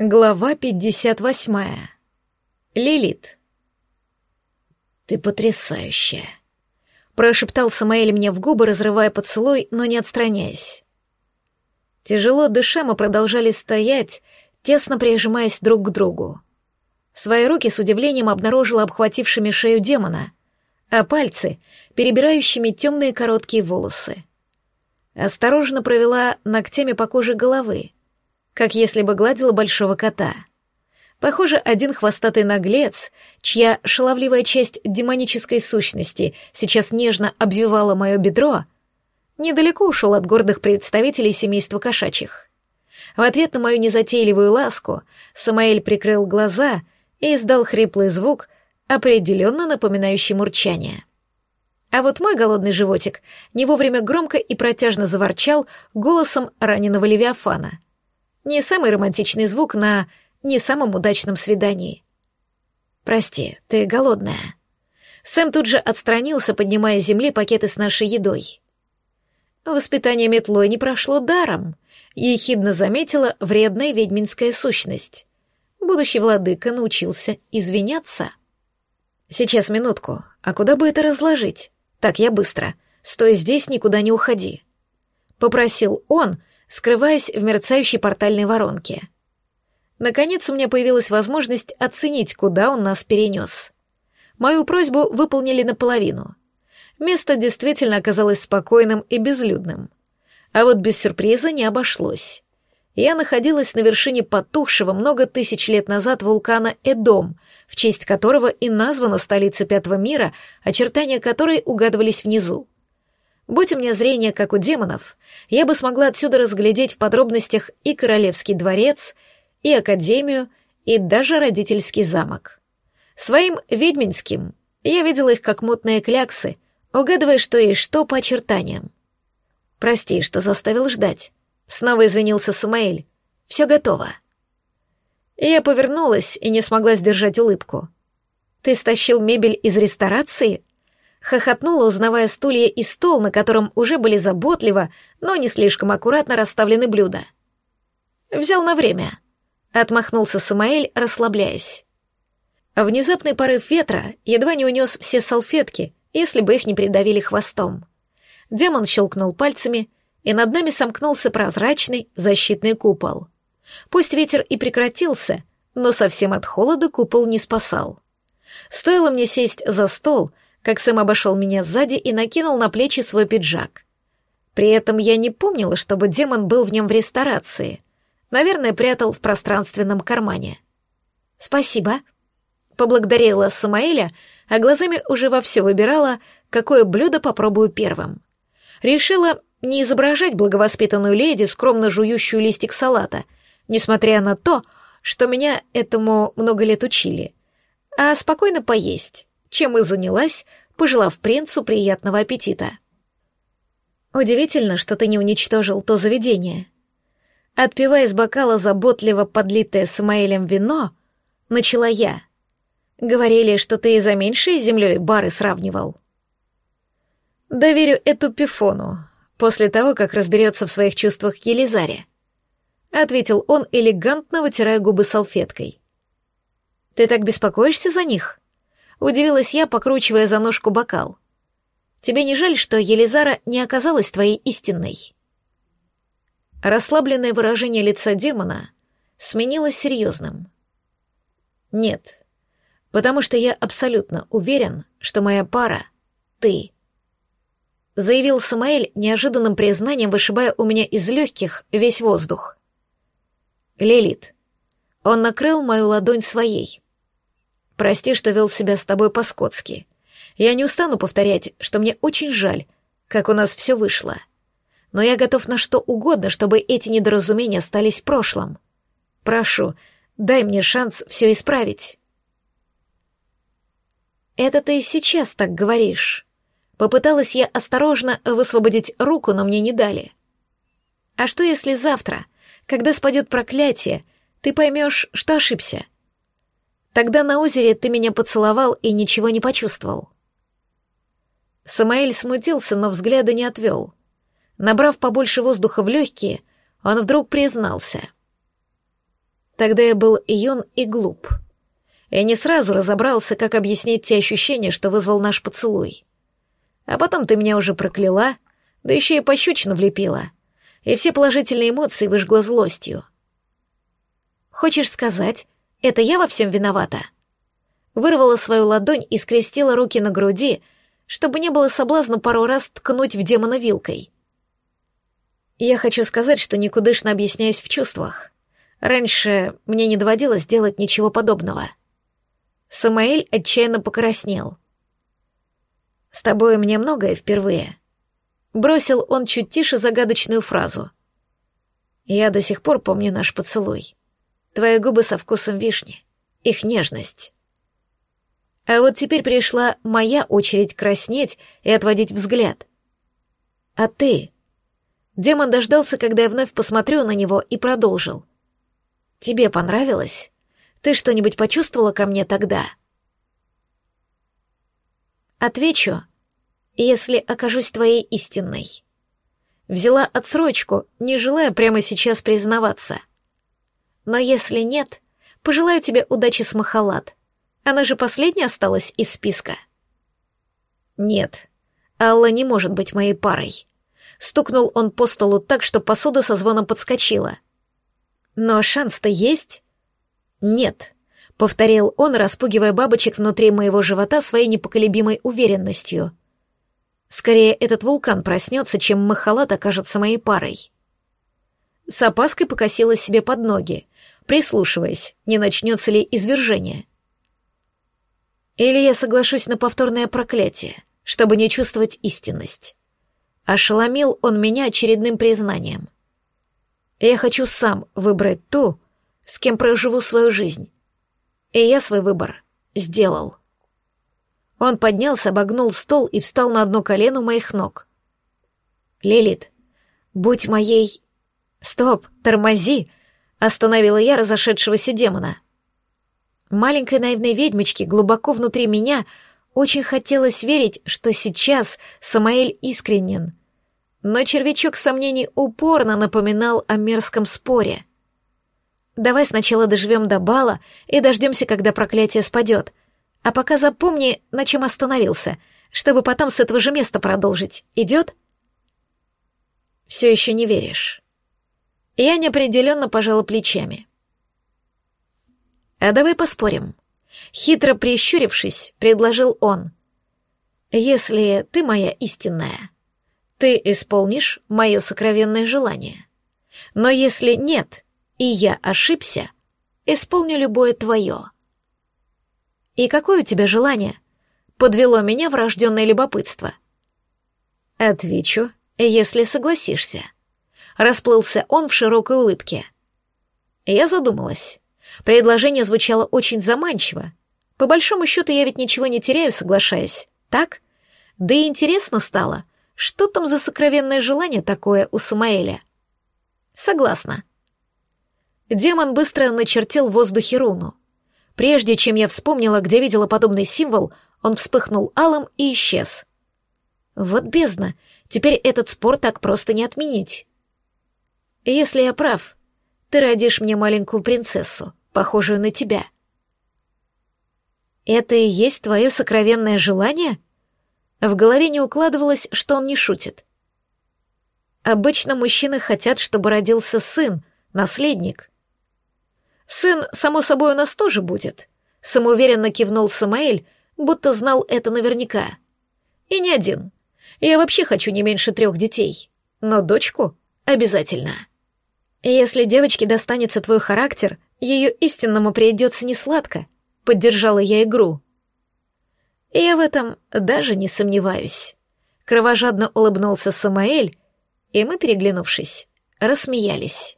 Глава 58. Лилит. «Ты потрясающая», — прошептал Самаэль мне в губы, разрывая поцелуй, но не отстраняясь. Тяжело дыша, мы продолжали стоять, тесно прижимаясь друг к другу. Свои руки с удивлением обнаружила обхватившими шею демона, а пальцы — перебирающими темные короткие волосы. Осторожно провела ногтями по коже головы — как если бы гладила большого кота. Похоже, один хвостатый наглец, чья шаловливая часть демонической сущности сейчас нежно обвивала мое бедро, недалеко ушел от гордых представителей семейства кошачьих. В ответ на мою незатейливую ласку Самаэль прикрыл глаза и издал хриплый звук, определенно напоминающий мурчание. А вот мой голодный животик не вовремя громко и протяжно заворчал голосом раненого левиафана — не самый романтичный звук на не самом удачном свидании. «Прости, ты голодная». Сэм тут же отстранился, поднимая с земли пакеты с нашей едой. Воспитание метлой не прошло даром, ехидно заметила вредная ведьминская сущность. Будущий владыка научился извиняться. «Сейчас минутку, а куда бы это разложить? Так, я быстро. Стой здесь, никуда не уходи». Попросил он, скрываясь в мерцающей портальной воронке. Наконец у меня появилась возможность оценить, куда он нас перенес. Мою просьбу выполнили наполовину. Место действительно оказалось спокойным и безлюдным. А вот без сюрприза не обошлось. Я находилась на вершине потухшего много тысяч лет назад вулкана Эдом, в честь которого и названа столица Пятого мира, очертания которой угадывались внизу. Будь у меня зрение, как у демонов, я бы смогла отсюда разглядеть в подробностях и королевский дворец, и академию, и даже родительский замок. Своим ведьминским я видела их как мутные кляксы, угадывая, что и что по очертаниям. «Прости, что заставил ждать», — снова извинился Самаэль. «Все готово». Я повернулась и не смогла сдержать улыбку. «Ты стащил мебель из ресторации?» Хохотнула, узнавая стулья и стол, на котором уже были заботливо, но не слишком аккуратно расставлены блюда. «Взял на время», — отмахнулся Самаэль, расслабляясь. Внезапный порыв ветра едва не унес все салфетки, если бы их не придавили хвостом. Демон щелкнул пальцами, и над нами сомкнулся прозрачный защитный купол. Пусть ветер и прекратился, но совсем от холода купол не спасал. Стоило мне сесть за стол — как Сэм обошел меня сзади и накинул на плечи свой пиджак. При этом я не помнила, чтобы демон был в нем в ресторации. Наверное, прятал в пространственном кармане. «Спасибо», — поблагодарила Самаэля, а глазами уже вовсю выбирала, какое блюдо попробую первым. Решила не изображать благовоспитанную леди, скромно жующую листик салата, несмотря на то, что меня этому много лет учили, а спокойно поесть чем и занялась, пожелав принцу приятного аппетита. Удивительно, что ты не уничтожил то заведение. Отпивая из бокала заботливо подлитое Самаэлем вино, начала я. Говорили, что ты и за меньшей землей бары сравнивал. Доверю эту пифону, после того, как разберется в своих чувствах к Елизаре. Ответил он, элегантно вытирая губы салфеткой. Ты так беспокоишься за них? Удивилась я, покручивая за ножку бокал. «Тебе не жаль, что Елизара не оказалась твоей истинной?» Расслабленное выражение лица демона сменилось серьезным. «Нет, потому что я абсолютно уверен, что моя пара — ты», — заявил Самаэль неожиданным признанием, вышибая у меня из легких весь воздух. «Лилит». Он накрыл мою ладонь своей — Прости, что вел себя с тобой по-скотски. Я не устану повторять, что мне очень жаль, как у нас все вышло. Но я готов на что угодно, чтобы эти недоразумения остались в прошлом. Прошу, дай мне шанс все исправить. Это ты сейчас так говоришь. Попыталась я осторожно высвободить руку, но мне не дали. А что если завтра, когда спадет проклятие, ты поймешь, что ошибся? — Тогда на озере ты меня поцеловал и ничего не почувствовал. Самаэль смутился, но взгляда не отвел. Набрав побольше воздуха в легкие, он вдруг признался. Тогда я был юн и глуп. Я не сразу разобрался, как объяснить те ощущения, что вызвал наш поцелуй. А потом ты меня уже прокляла, да еще и пощечину влепила, и все положительные эмоции выжгла злостью. Хочешь сказать, это я во всем виновата?» Вырвала свою ладонь и скрестила руки на груди, чтобы не было соблазна пару раз ткнуть в демона вилкой. Я хочу сказать, что никудышно объясняюсь в чувствах. Раньше мне не доводилось делать ничего подобного. Самаэль отчаянно покраснел. «С тобой мне многое впервые». Бросил он чуть тише загадочную фразу. «Я до сих пор помню наш поцелуй. Твои губы со вкусом вишни, их нежность». А вот теперь пришла моя очередь краснеть и отводить взгляд. «А ты?» Демон дождался, когда я вновь посмотрю на него, и продолжил. «Тебе понравилось? Ты что-нибудь почувствовала ко мне тогда?» Отвечу, если окажусь твоей истинной. Взяла отсрочку, не желая прямо сейчас признаваться. Но если нет, пожелаю тебе удачи с Махалат. Она же последняя осталась из списка. Нет, Алла не может быть моей парой. Стукнул он по столу так, что посуда со звоном подскочила. Но шанс-то есть? Нет, повторил он, распугивая бабочек внутри моего живота своей непоколебимой уверенностью. Скорее этот вулкан проснется, чем Махалат окажется моей парой. С опаской покосила себе под ноги, прислушиваясь, не начнется ли извержение. Или я соглашусь на повторное проклятие, чтобы не чувствовать истинность. Ошеломил он меня очередным признанием. Я хочу сам выбрать ту, с кем проживу свою жизнь. И я свой выбор сделал. Он поднялся, обогнул стол и встал на одно колено у моих ног. «Лилит, будь моей...» «Стоп, тормози!» — остановила я разошедшегося демона. Маленькой наивной ведьмочке глубоко внутри меня очень хотелось верить, что сейчас Самаэль искренен. Но червячок сомнений упорно напоминал о мерзком споре. «Давай сначала доживем до бала и дождемся, когда проклятие спадет. А пока запомни, на чем остановился, чтобы потом с этого же места продолжить. Идет?» «Все еще не веришь». Я неопределенно пожала плечами. «А давай поспорим». Хитро прищурившись, предложил он. «Если ты моя истинная, ты исполнишь мое сокровенное желание. Но если нет, и я ошибся, исполню любое твое». «И какое у тебя желание?» Подвело меня врожденное любопытство. «Отвечу, если согласишься». Расплылся он в широкой улыбке. Я задумалась. Предложение звучало очень заманчиво. По большому счету я ведь ничего не теряю, соглашаясь. Так? Да и интересно стало, что там за сокровенное желание такое у Самаэля. Согласна. Демон быстро начертил в воздухе руну. Прежде чем я вспомнила, где видела подобный символ, он вспыхнул алым и исчез. Вот бездна, теперь этот спор так просто не отменить. Если я прав, ты родишь мне маленькую принцессу, похожую на тебя. Это и есть твое сокровенное желание? В голове не укладывалось, что он не шутит. Обычно мужчины хотят, чтобы родился сын, наследник. Сын, само собой, у нас тоже будет. Самоуверенно кивнул Самаэль, будто знал это наверняка. И не один. Я вообще хочу не меньше трех детей. Но дочку обязательно. Если девочке достанется твой характер, ее истинному придется несладко, поддержала я игру. Я в этом даже не сомневаюсь. Кровожадно улыбнулся Самаэль, и мы, переглянувшись, рассмеялись.